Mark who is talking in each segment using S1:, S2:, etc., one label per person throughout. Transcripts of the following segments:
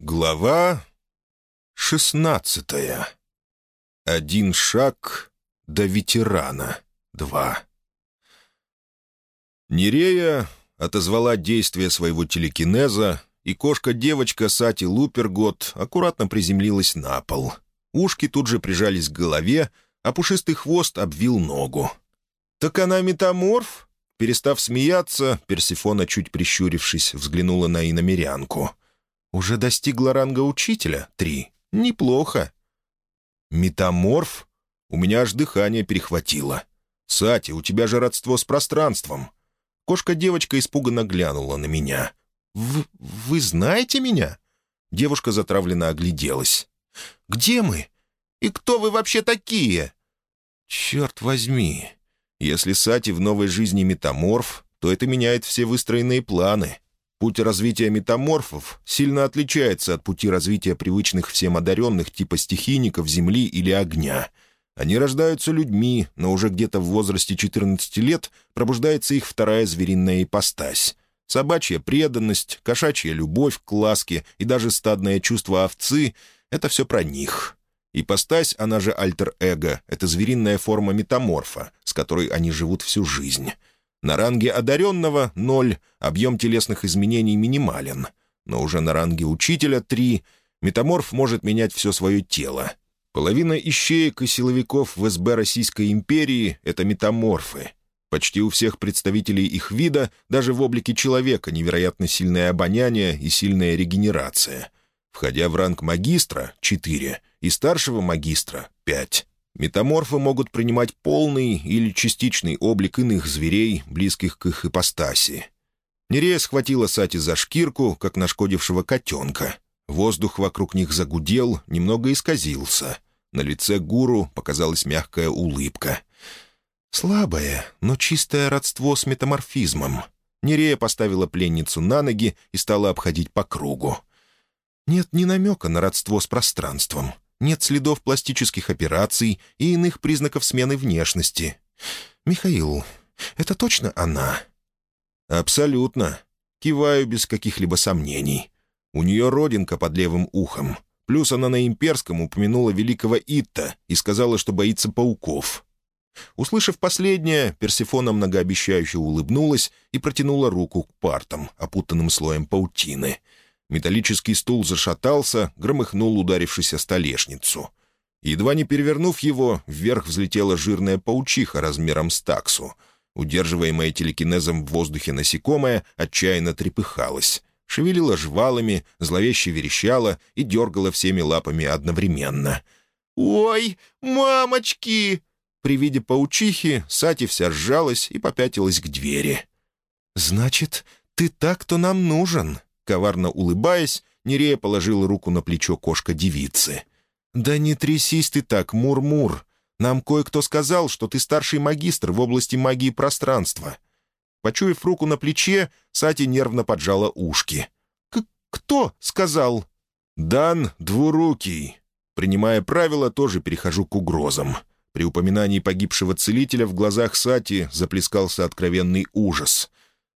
S1: Глава шестнадцатая. Один шаг до ветерана. Два. Нерея отозвала действие своего телекинеза, и кошка-девочка Сати Лупергот аккуратно приземлилась на пол. Ушки тут же прижались к голове, а пушистый хвост обвил ногу. «Так она метаморф?» Перестав смеяться, Персифона, чуть прищурившись, взглянула на иномерянку — уже достигла ранга учителя? Три. Неплохо. Метаморф? У меня аж дыхание перехватило. Сати, у тебя же родство с пространством. Кошка-девочка испуганно глянула на меня. «В... «Вы знаете меня?» Девушка затравленно огляделась. «Где мы? И кто вы вообще такие?» «Черт возьми! Если Сати в новой жизни метаморф, то это меняет все выстроенные планы. Путь развития метаморфов сильно отличается от пути развития привычных всем одаренных типа стихийников земли или огня. Они рождаются людьми, но уже где-то в возрасте 14 лет пробуждается их вторая звериная ипостась. Собачья преданность, кошачья любовь к ласке и даже стадное чувство овцы — это все про них. Ипостась, она же альтер-эго, это звериная форма метаморфа, с которой они живут всю жизнь. На ранге одаренного — ноль, объем телесных изменений минимален. Но уже на ранге учителя — три, метаморф может менять все свое тело. Половина ищеек и силовиков в СБ Российской империи — это метаморфы. Почти у всех представителей их вида, даже в облике человека, невероятно сильное обоняние и сильная регенерация. Входя в ранг магистра — четыре, и старшего магистра — пять. Метаморфы могут принимать полный или частичный облик иных зверей, близких к их ипостаси. Нерея схватила Сати за шкирку, как нашкодившего котенка. Воздух вокруг них загудел, немного исказился. На лице гуру показалась мягкая улыбка. Слабое, но чистое родство с метаморфизмом. Нерея поставила пленницу на ноги и стала обходить по кругу. Нет ни намека на родство с пространством — нет следов пластических операций и иных признаков смены внешности. «Михаил, это точно она?» «Абсолютно. Киваю без каких-либо сомнений. У нее родинка под левым ухом. Плюс она на имперском упомянула великого Итта и сказала, что боится пауков». Услышав последнее, Персифона многообещающе улыбнулась и протянула руку к партам, опутанным слоем паутины — Металлический стул зашатался, громыхнул ударившись о столешницу. Едва не перевернув его, вверх взлетела жирная паучиха размером с таксу. Удерживаемая телекинезом в воздухе насекомое отчаянно трепыхалась. Шевелила жвалами, зловеще верещала и дергала всеми лапами одновременно. «Ой, мамочки!» При виде паучихи Сати вся сжалась и попятилась к двери. «Значит, ты так-то нам нужен», Коварно улыбаясь, Нерея положила руку на плечо кошка-девицы. «Да не трясись ты так, Мур-Мур. Нам кое-кто сказал, что ты старший магистр в области магии пространства». Почуяв руку на плече, Сати нервно поджала ушки. К «Кто?» — сказал. «Дан Двурукий». Принимая правила, тоже перехожу к угрозам. При упоминании погибшего целителя в глазах Сати заплескался откровенный ужас.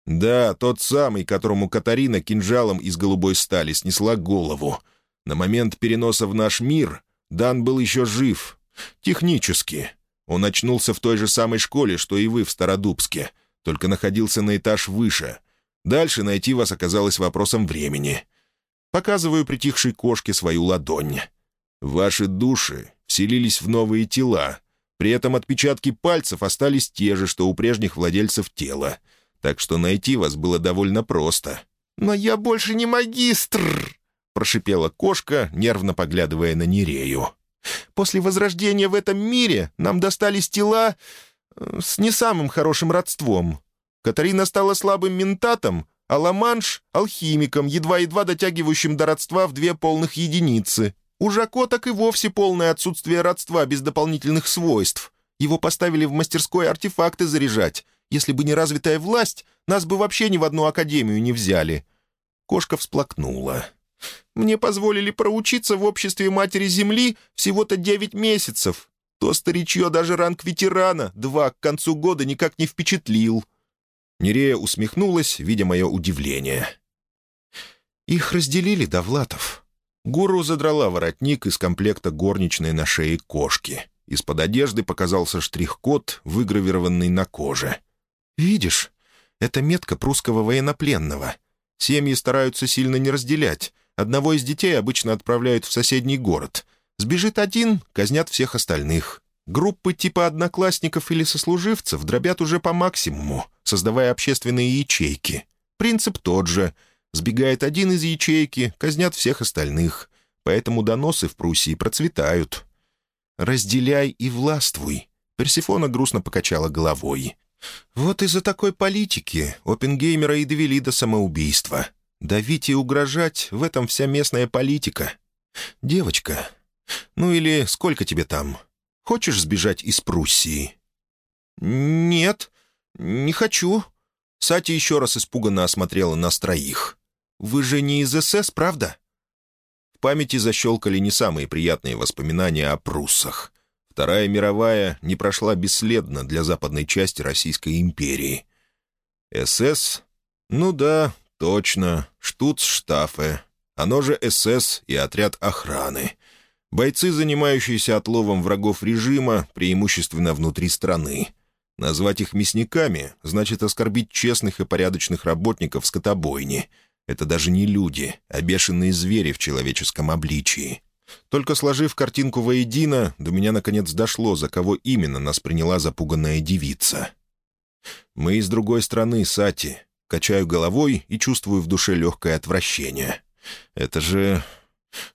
S1: «Да, тот самый, которому Катарина кинжалом из голубой стали снесла голову. На момент переноса в наш мир Дан был еще жив. Технически. Он очнулся в той же самой школе, что и вы в Стародубске, только находился на этаж выше. Дальше найти вас оказалось вопросом времени. Показываю притихшей кошке свою ладонь. Ваши души вселились в новые тела. При этом отпечатки пальцев остались те же, что у прежних владельцев тела — так что найти вас было довольно просто. «Но я больше не магистр!» — прошипела кошка, нервно поглядывая на Нерею. «После возрождения в этом мире нам достались тела э, с не самым хорошим родством. Катарина стала слабым ментатом, а Ламанш — алхимиком, едва-едва дотягивающим до родства в две полных единицы. У Жако так и вовсе полное отсутствие родства без дополнительных свойств. Его поставили в мастерской артефакты заряжать, если бы не развитая власть, нас бы вообще ни в одну академию не взяли». Кошка всплакнула. «Мне позволили проучиться в обществе Матери Земли всего-то девять месяцев. То старичье даже ранг ветерана, два, к концу года никак не впечатлил». Нерея усмехнулась, видя мое удивление. «Их разделили, Довлатов. Гуру задрала воротник из комплекта горничной на шее кошки. Из-под одежды показался штрих-код, выгравированный на коже. «Видишь, это метка прусского военнопленного. Семьи стараются сильно не разделять. Одного из детей обычно отправляют в соседний город. Сбежит один — казнят всех остальных. Группы типа одноклассников или сослуживцев дробят уже по максимуму, создавая общественные ячейки. Принцип тот же. Сбегает один из ячейки, казнят всех остальных. Поэтому доносы в Пруссии процветают. «Разделяй и властвуй», — Персифона грустно покачала головой. «Вот из-за такой политики Опенгеймера и довели до самоубийства. Давить и угрожать — в этом вся местная политика. Девочка, ну или сколько тебе там? Хочешь сбежать из Пруссии?» «Нет, не хочу». Сати еще раз испуганно осмотрела нас троих. «Вы же не из СС, правда?» В памяти защелкали не самые приятные воспоминания о пруссах. Вторая мировая не прошла бесследно для западной части Российской империи. СС? Ну да, точно, Штуцштафе. Оно же СС и отряд охраны. Бойцы, занимающиеся отловом врагов режима, преимущественно внутри страны. Назвать их мясниками значит оскорбить честных и порядочных работников скотобойни — это даже не люди, а бешеные звери в человеческом обличии. Только сложив картинку воедино, до меня наконец дошло, за кого именно нас приняла запуганная девица. Мы из другой страны, Сати. Качаю головой и чувствую в душе легкое отвращение. Это же...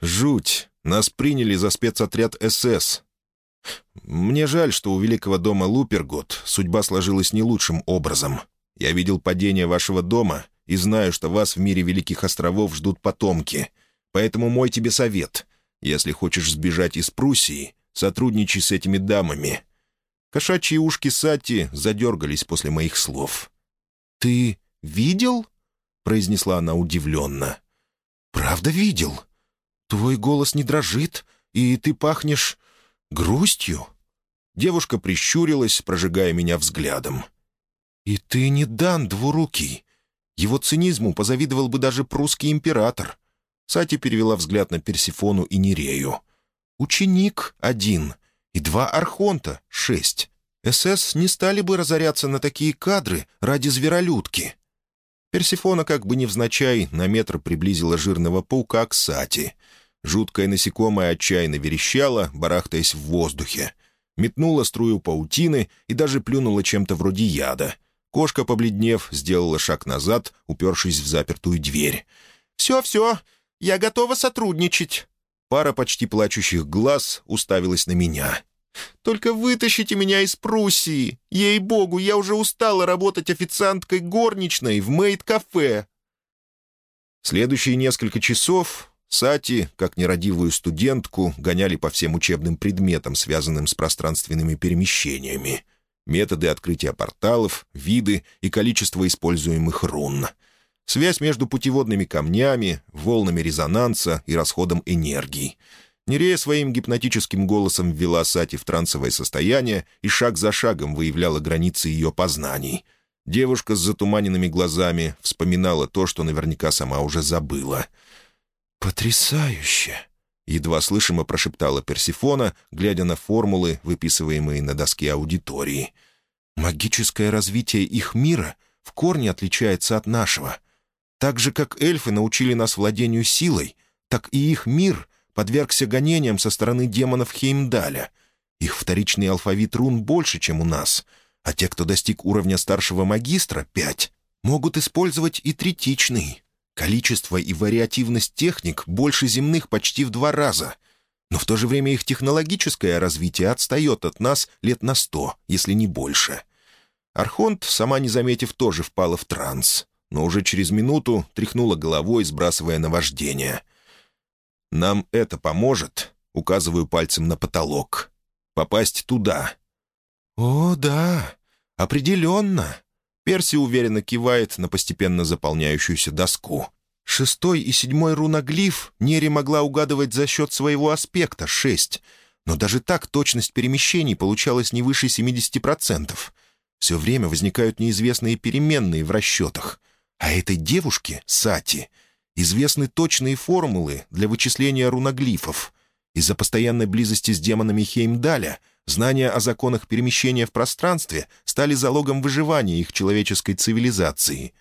S1: жуть. Нас приняли за спецотряд СС. Мне жаль, что у великого дома Лупергот судьба сложилась не лучшим образом. Я видел падение вашего дома и знаю, что вас в мире Великих Островов ждут потомки. Поэтому мой тебе совет. Если хочешь сбежать из Пруссии, сотрудничай с этими дамами». Кошачьи ушки Сати задергались после моих слов. «Ты видел?» — произнесла она удивленно. «Правда видел? Твой голос не дрожит, и ты пахнешь грустью?» Девушка прищурилась, прожигая меня взглядом. «И ты не дан двурукий. Его цинизму позавидовал бы даже прусский император. Сати перевела взгляд на Персифону и Нерею. «Ученик один и два архонта — шесть. СС не стали бы разоряться на такие кадры ради зверолюдки». Персифона, как бы невзначай, на метр приблизила жирного паука к Сати. Жуткое насекомое отчаянно верещало, барахтаясь в воздухе. Метнула струю паутины и даже плюнула чем-то вроде яда. Кошка, побледнев, сделала шаг назад, упершись в запертую дверь. «Все-все, я готова сотрудничать». Пара почти плачущих глаз уставилась на меня. «Только вытащите меня из Пруссии! Ей-богу, я уже устала работать официанткой горничной в мейд-кафе!» Следующие несколько часов Сати, как нерадивую студентку, гоняли по всем учебным предметам, связанным с пространственными перемещениями методы открытия порталов, виды и количество используемых рун. Связь между путеводными камнями, волнами резонанса и расходом энергии. Нерея своим гипнотическим голосом ввела Сати в трансовое состояние и шаг за шагом выявляла границы ее познаний. Девушка с затуманенными глазами вспоминала то, что наверняка сама уже забыла. «Потрясающе!» — едва слышимо прошептала Персифона, глядя на формулы, выписываемые на доске аудитории. «Магическое развитие их мира в корне отличается от нашего. Так же, как эльфы научили нас владению силой, так и их мир подвергся гонениям со стороны демонов Хеймдаля. Их вторичный алфавит рун больше, чем у нас, а те, кто достиг уровня старшего магистра, пять, могут использовать и третичный». Количество и вариативность техник больше земных почти в два раза. Но в то же время их технологическое развитие отстает от нас лет на сто, если не больше. Архонт, сама не заметив, тоже впала в транс, но уже через минуту тряхнула головой, сбрасывая наваждение. «Нам это поможет?» — указываю пальцем на потолок. «Попасть туда». «О, да, определенно», Перси уверенно кивает на постепенно заполняющуюся доску. Шестой и седьмой руноглиф Нери могла угадывать за счет своего аспекта — шесть. Но даже так точность перемещений получалась не выше 70%. Все время возникают неизвестные переменные в расчетах. А этой девушке, Сати, Известны точные формулы для вычисления руноглифов. Из-за постоянной близости с демонами Хеймдаля знания о законах перемещения в пространстве стали залогом выживания их человеческой цивилизации.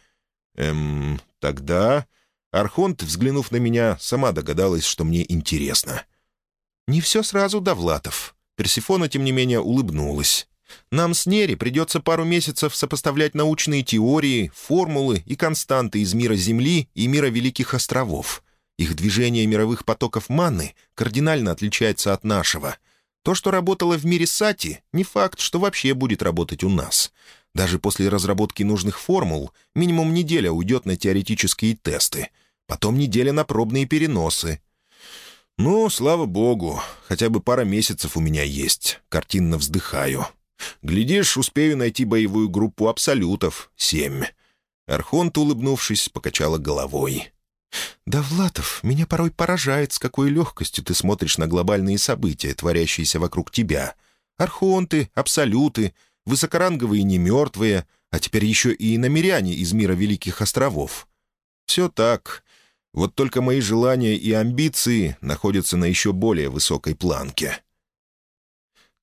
S1: Эм, тогда... Архонт, взглянув на меня, сама догадалась, что мне интересно. «Не все сразу, Довлатов». Персифона, тем не менее, улыбнулась. Нам с Нери придется пару месяцев сопоставлять научные теории, формулы и константы из мира Земли и мира Великих островов. Их движение мировых потоков маны кардинально отличается от нашего. То, что работало в мире Сати, не факт, что вообще будет работать у нас. Даже после разработки нужных формул минимум неделя уйдет на теоретические тесты. Потом неделя на пробные переносы. «Ну, слава богу, хотя бы пара месяцев у меня есть», — картинно вздыхаю. Глядишь, успею найти боевую группу абсолютов. Семь». Архонт, улыбнувшись, покачала головой. «Да, Влатов, меня порой поражает, с какой легкостью ты смотришь на глобальные события, творящиеся вокруг тебя. Архонты, абсолюты, высокоранговые немертвые, а теперь еще и иномеряне из мира Великих островов. Все так. Вот только мои желания и амбиции находятся на еще более высокой планке.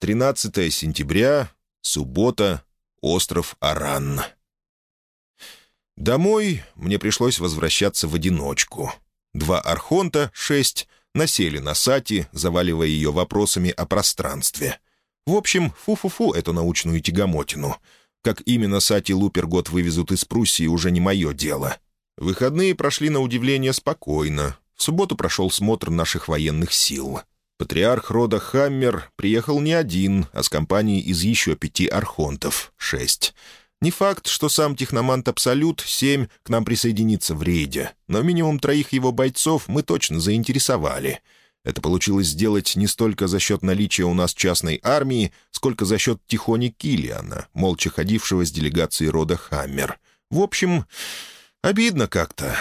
S1: 13 сентября, суббота, остров Аран. Домой мне пришлось возвращаться в одиночку. Два архонта, шесть, насели на Сати, заваливая ее вопросами о пространстве. В общем, фу-фу-фу эту научную тягомотину. Как именно Сати Лупергот вывезут из Пруссии, уже не мое дело. Выходные прошли на удивление спокойно. В субботу прошел смотр наших военных сил. Патриарх рода Хаммер приехал не один, а с компанией из еще пяти архонтов — шесть. Не факт, что сам техномант Абсолют, семь, к нам присоединится в рейде, но минимум троих его бойцов мы точно заинтересовали. Это получилось сделать не столько за счет наличия у нас частной армии, сколько за счет Тихони Киллиана, молча ходившего с делегацией рода Хаммер. В общем, обидно как-то.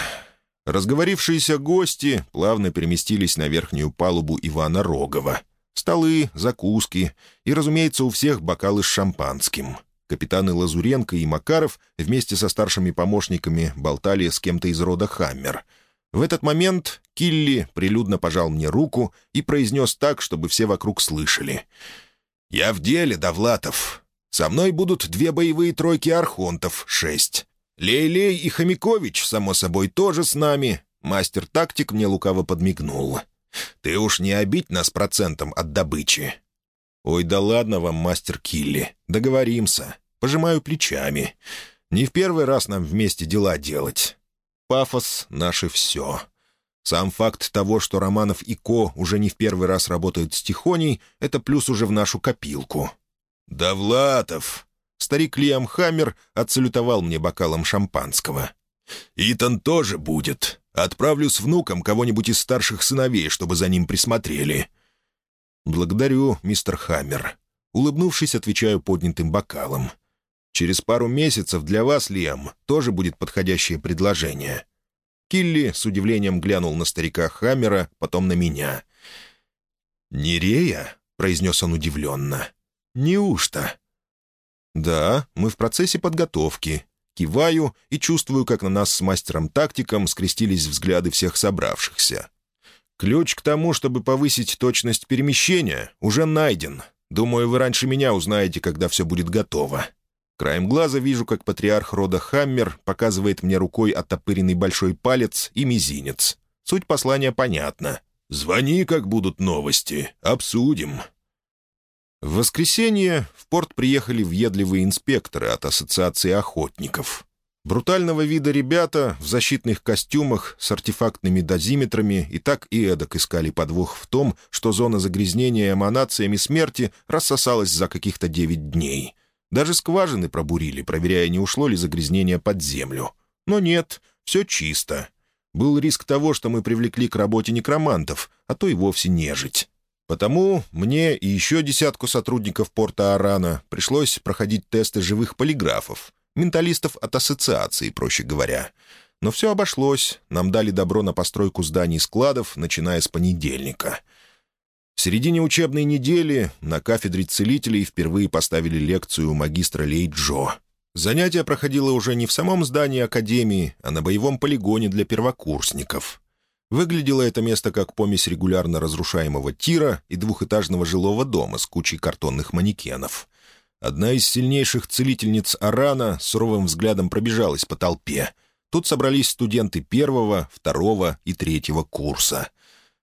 S1: Разговорившиеся гости плавно переместились на верхнюю палубу Ивана Рогова. Столы, закуски и, разумеется, у всех бокалы с шампанским. Капитаны Лазуренко и Макаров вместе со старшими помощниками болтали с кем-то из рода Хаммер. В этот момент Килли прилюдно пожал мне руку и произнес так, чтобы все вокруг слышали. «Я в деле, Довлатов. Со мной будут две боевые тройки архонтов, шесть. Лейлей и Хомякович, само собой, тоже с нами. Мастер-тактик мне лукаво подмигнул. Ты уж не обидь нас процентом от добычи. Ой, да ладно вам, мастер Килли. Договоримся. Пожимаю плечами. Не в первый раз нам вместе дела делать. Пафос — наше все. Сам факт того, что Романов и Ко уже не в первый раз работают с Тихоней, это плюс уже в нашу копилку. «Довлатов!» Старик Лиам Хаммер отсалютовал мне бокалом шампанского. «Итан тоже будет. Отправлю с внуком кого-нибудь из старших сыновей, чтобы за ним присмотрели». «Благодарю, мистер Хаммер». Улыбнувшись, отвечаю поднятым бокалом. «Через пару месяцев для вас, Лиам, тоже будет подходящее предложение». Килли с удивлением глянул на старика Хаммера, потом на меня. «Нерея?» — произнес он удивленно. «Неужто?» «Да, мы в процессе подготовки». Киваю и чувствую, как на нас с мастером-тактиком скрестились взгляды всех собравшихся. Ключ к тому, чтобы повысить точность перемещения, уже найден. Думаю, вы раньше меня узнаете, когда все будет готово. Краем глаза вижу, как патриарх рода Хаммер показывает мне рукой оттопыренный большой палец и мизинец. Суть послания понятна. «Звони, как будут новости. Обсудим». В воскресенье в порт приехали въедливые инспекторы от Ассоциации охотников. Брутального вида ребята в защитных костюмах с артефактными дозиметрами и так и эдак искали подвох в том, что зона загрязнения эманациями смерти рассосалась за каких-то девять дней. Даже скважины пробурили, проверяя, не ушло ли загрязнение под землю. Но нет, все чисто. Был риск того, что мы привлекли к работе некромантов, а то и вовсе нежить. Потому мне и еще десятку сотрудников порта Арана пришлось проходить тесты живых полиграфов, менталистов от ассоциации, проще говоря. Но все обошлось, нам дали добро на постройку зданий складов, начиная с понедельника. В середине учебной недели на кафедре целителей впервые поставили лекцию магистра Лей Джо. Занятие проходило уже не в самом здании Академии, а на боевом полигоне для первокурсников. Выглядело это место как помесь регулярно разрушаемого тира и двухэтажного жилого дома с кучей картонных манекенов. Одна из сильнейших целительниц Арана суровым взглядом пробежалась по толпе. Тут собрались студенты первого, второго и третьего курса.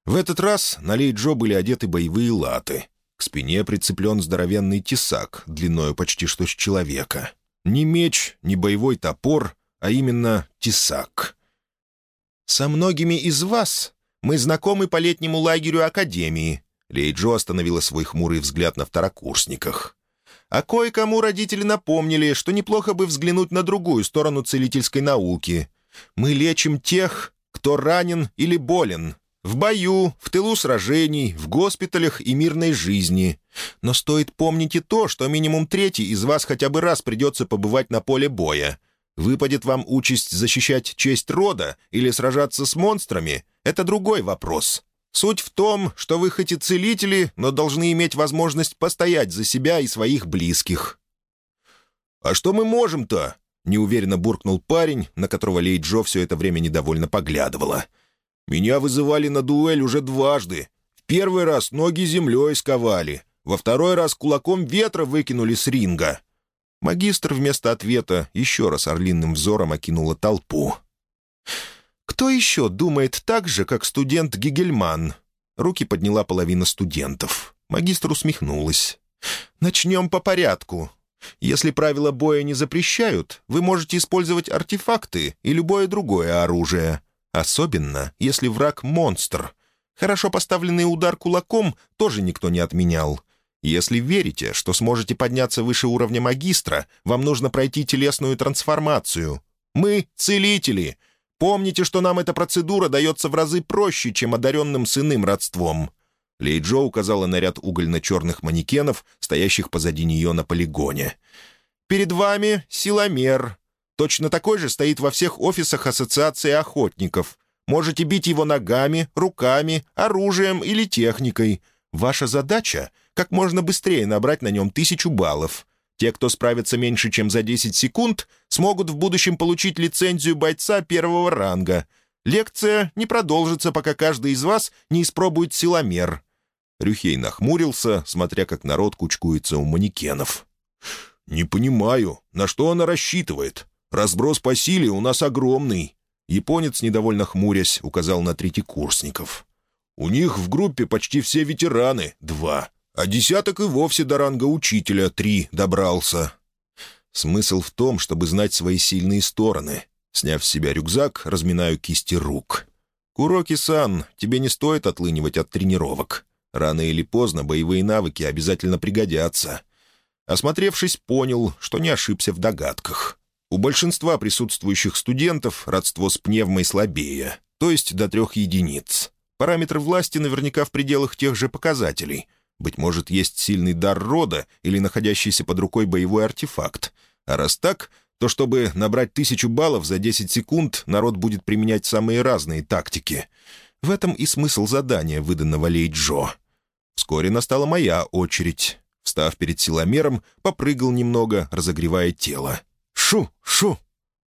S1: В этот раз на Лей-Джо были одеты боевые латы. К спине прицеплен здоровенный тесак, длиною почти что с человека. Ни меч, ни боевой топор, а именно тесак. «Со многими из вас мы знакомы по летнему лагерю Академии», Лейджо остановила свой хмурый взгляд на второкурсниках. «А кое-кому родители напомнили, что неплохо бы взглянуть на другую сторону целительской науки. Мы лечим тех, кто ранен или болен, в бою, в тылу сражений, в госпиталях и мирной жизни. Но стоит помнить и то, что минимум третий из вас хотя бы раз придется побывать на поле боя. Выпадет вам участь защищать честь рода или сражаться с монстрами — это другой вопрос. Суть в том, что вы хоть и целители, но должны иметь возможность постоять за себя и своих близких». «А что мы можем-то?» — неуверенно буркнул парень, на которого Лей Джо все это время недовольно поглядывала. — меня вызывали на дуэль уже дважды. В первый раз ноги землей сковали, во второй раз кулаком ветра выкинули с ринга». Магистр вместо ответа еще раз орлиным взором окинула толпу. «Кто еще думает так же, как студент Гигельман?» Руки подняла половина студентов. Магистр усмехнулась. «Начнем по порядку. Если правила боя не запрещают, вы можете использовать артефакты и любое другое оружие. Особенно, если враг — монстр. Хорошо поставленный удар кулаком тоже никто не отменял. Если верите, что сможете подняться выше уровня магистра, вам нужно пройти телесную трансформацию. Мы — целители. Помните, что нам эта процедура дается в разы проще, чем одаренным с иным родством». Лей Джо указала на ряд угольно-черных манекенов, стоящих позади нее на полигоне. «Перед вами силомер. Точно такой же стоит во всех офисах Ассоциации охотников. Можете бить его ногами, руками, оружием или техникой. Ваша задача — как можно быстрее набрать на нем тысячу баллов. Те, кто справится меньше, чем за 10 секунд, смогут в будущем получить лицензию бойца первого ранга. Лекция не продолжится, пока каждый из вас не испробует силомер». Рюхей нахмурился, смотря как народ кучкуется у манекенов. «Не понимаю, на что она рассчитывает? Разброс по силе у нас огромный». Японец, недовольно хмурясь, указал на третьекурсников. «У них в группе почти все ветераны, два, а десяток и вовсе до ранга учителя, три, добрался». Смысл в том, чтобы знать свои сильные стороны. Сняв с себя рюкзак, разминаю кисти рук. «Куроки-сан, тебе не стоит отлынивать от тренировок. Рано или поздно боевые навыки обязательно пригодятся». Осмотревшись, понял, что не ошибся в догадках. У большинства присутствующих студентов родство с пневмой слабее, то есть до трех единиц. Параметры власти наверняка в пределах тех же показателей. Быть может, есть сильный дар рода или находящийся под рукой боевой артефакт. А раз так, то чтобы набрать тысячу баллов за 10 секунд, народ будет применять самые разные тактики. В этом и смысл задания, выданного Лей Джо. Вскоре настала моя очередь. Встав перед силомером, попрыгал немного, разогревая тело. Шу, шу.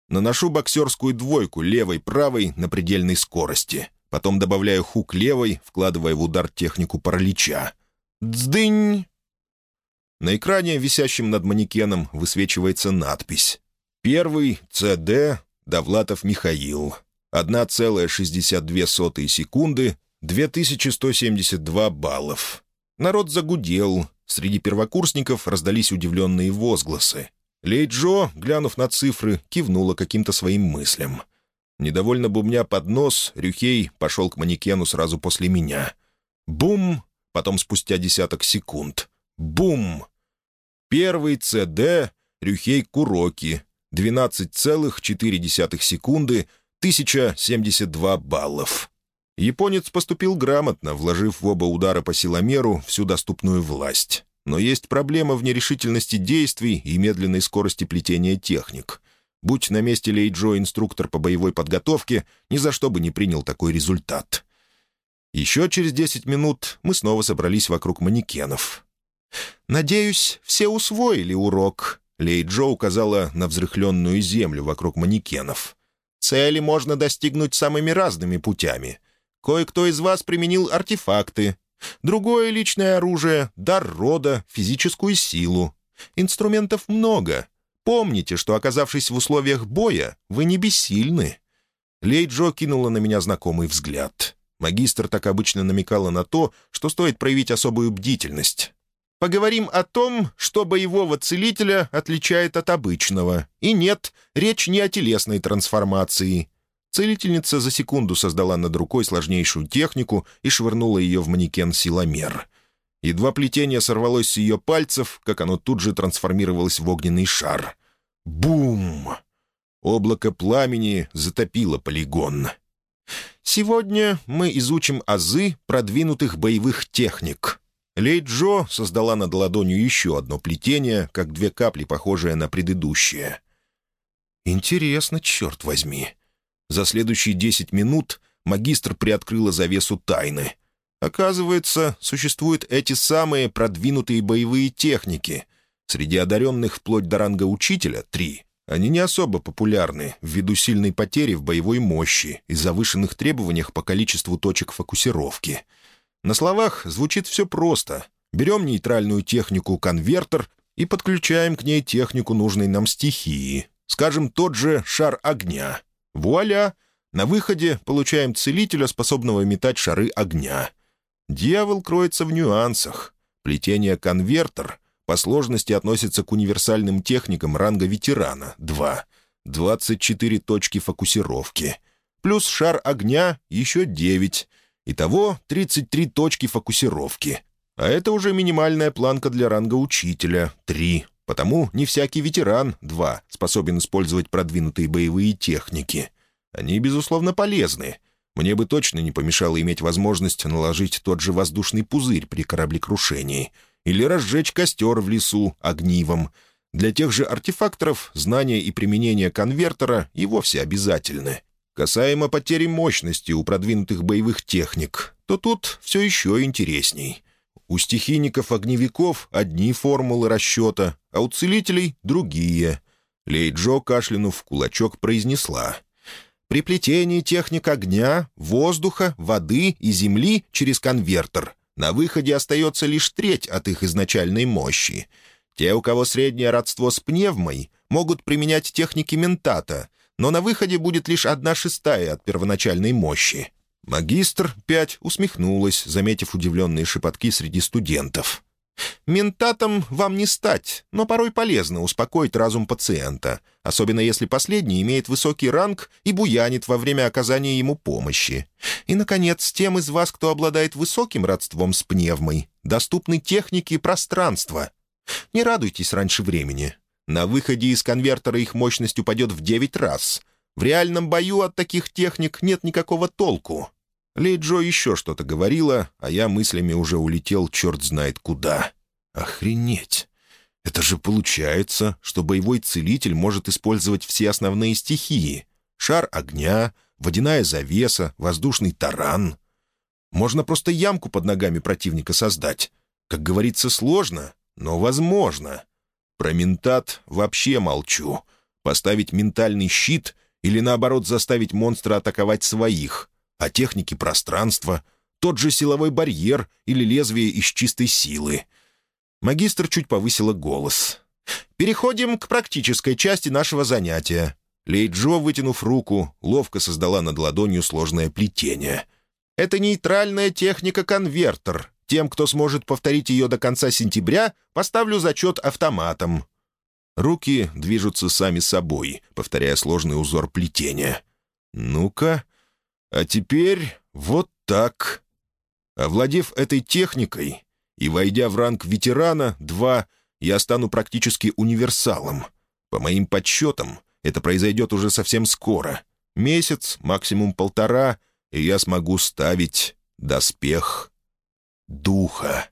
S1: Наношу боксерскую двойку левой-правой на предельной скорости. Потом добавляю хук левой, вкладывая в удар технику паралича. Дздынь! На экране, висящем над манекеном, высвечивается надпись. Первый ЦД Довлатов Михаил. 1,62 секунды, 2172 баллов. Народ загудел. Среди первокурсников раздались удивленные возгласы. Лей Джо, глянув на цифры, кивнула каким-то своим мыслям. Недовольно бумня под нос, Рюхей пошел к манекену сразу после меня. Бум! Потом спустя десяток секунд. Бум! Первый ЦД Рюхей Куроки. 12,4 секунды, 1072 баллов. Японец поступил грамотно, вложив в оба удара по силомеру всю доступную власть. Но есть проблема в нерешительности действий и медленной скорости плетения техник. Будь на месте Лейджо инструктор по боевой подготовке, ни за что бы не принял такой результат. Еще через десять минут мы снова собрались вокруг манекенов. «Надеюсь, все усвоили урок», Лей Джо указала на взрыхленную землю вокруг манекенов. «Цели можно достигнуть самыми разными путями. Кое-кто из вас применил артефакты. Другое личное оружие, дар рода, физическую силу. Инструментов много. Помните, что, оказавшись в условиях боя, вы не бессильны». Лей Джо кинула на меня знакомый взгляд. Магистр так обычно намекала на то, что стоит проявить особую бдительность. Поговорим о том, что боевого целителя отличает от обычного. И нет, речь не о телесной трансформации. Целительница за секунду создала над рукой сложнейшую технику и швырнула ее в манекен-силомер. Едва плетение сорвалось с ее пальцев, как оно тут же трансформировалось в огненный шар. Бум! Облако пламени затопило полигон. Сегодня мы изучим азы продвинутых боевых техник — Лей Джо создала над ладонью еще одно плетение, как две капли, похожее на предыдущее. «Интересно, черт возьми!» За следующие десять минут магистр приоткрыла завесу тайны. Оказывается, существуют эти самые продвинутые боевые техники. Среди одаренных вплоть до ранга учителя — три. Они не особо популярны ввиду сильной потери в боевой мощи и завышенных требованиях по количеству точек фокусировки — на словах звучит все просто. Берем нейтральную технику «конвертер» и подключаем к ней технику нужной нам стихии. Скажем, тот же шар огня. Вуаля! На выходе получаем целителя, способного метать шары огня. Дьявол кроется в нюансах. Плетение «конвертер» по сложности относится к универсальным техникам ранга ветерана — 2. 24 точки фокусировки. Плюс шар огня — еще 9. Итого 33 точки фокусировки. А это уже минимальная планка для ранга учителя — 3. Потому не всякий ветеран — 2, способен использовать продвинутые боевые техники. Они, безусловно, полезны. Мне бы точно не помешало иметь возможность наложить тот же воздушный пузырь при кораблекрушении или разжечь костер в лесу огнивом. Для тех же артефакторов знание и применение конвертера и вовсе обязательны. Касаемо потери мощности у продвинутых боевых техник, то тут все еще интересней. У стихийников-огневиков одни формулы расчета, а у целителей — другие. Лей Джо, кашлянув кулачок, произнесла. «При плетении техник огня, воздуха, воды и земли через конвертер на выходе остается лишь треть от их изначальной мощи. Те, у кого среднее родство с пневмой, могут применять техники ментата — но на выходе будет лишь одна шестая от первоначальной мощи. Магистр, пять, усмехнулась, заметив удивленные шепотки среди студентов. «Ментатом вам не стать, но порой полезно успокоить разум пациента, особенно если последний имеет высокий ранг и буянит во время оказания ему помощи. И, наконец, тем из вас, кто обладает высоким родством с пневмой, доступны техники пространства. Не радуйтесь раньше времени. На выходе из конвертера их мощность упадет в девять раз. В реальном бою от таких техник нет никакого толку. Лей Джо еще что-то говорила, а я мыслями уже улетел черт знает куда. Охренеть! Это же получается, что боевой целитель может использовать все основные стихии. Шар огня, водяная завеса, воздушный таран. Можно просто ямку под ногами противника создать. Как говорится, сложно, но возможно. Про ментат вообще молчу. Поставить ментальный щит или, наоборот, заставить монстра атаковать своих. А техники пространства, тот же силовой барьер или лезвие из чистой силы. Магистр чуть повысила голос. «Переходим к практической части нашего занятия». Лей Джо, вытянув руку, ловко создала над ладонью сложное плетение. «Это нейтральная техника-конвертер, тем, кто сможет повторить ее до конца сентября, поставлю зачет автоматом». Руки движутся сами собой, повторяя сложный узор плетения. «Ну-ка, а теперь вот так». Овладев этой техникой и войдя в ранг ветерана 2, я стану практически универсалом. По моим подсчетам, это произойдет уже совсем скоро. Месяц, максимум полтора, и я смогу ставить доспех духа.